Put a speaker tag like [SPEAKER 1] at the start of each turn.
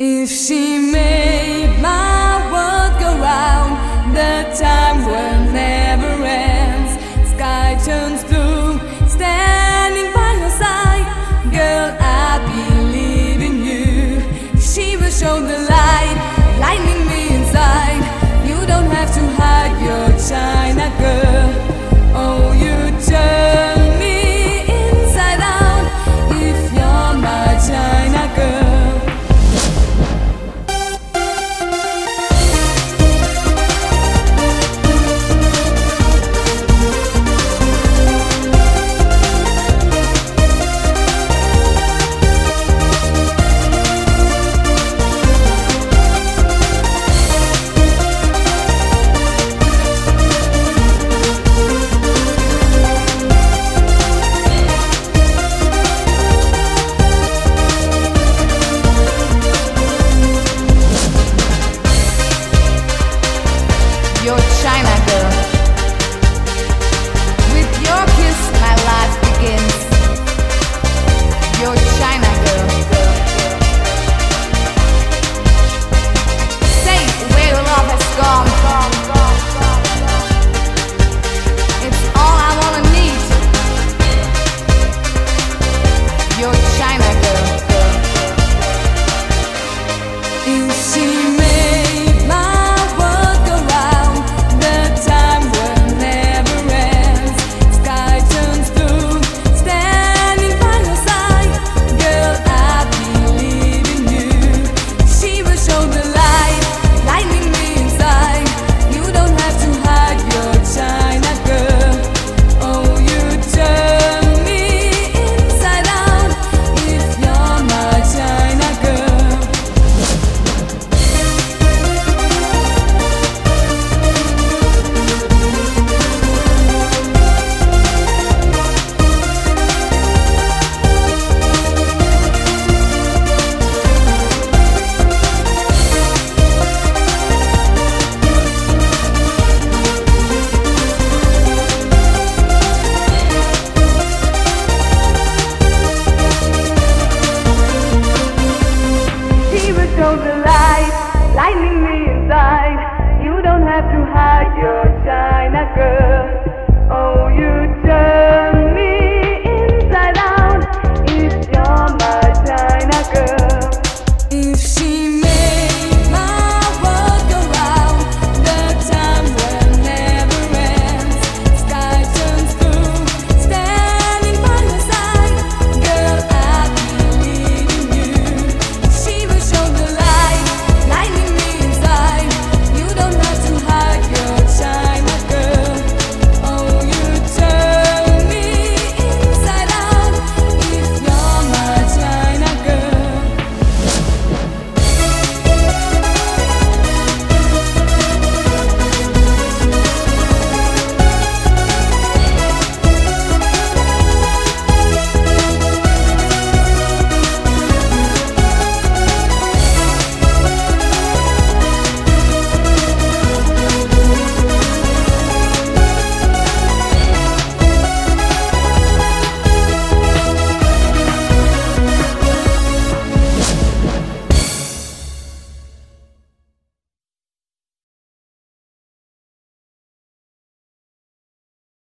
[SPEAKER 1] If she made show the light, lightning me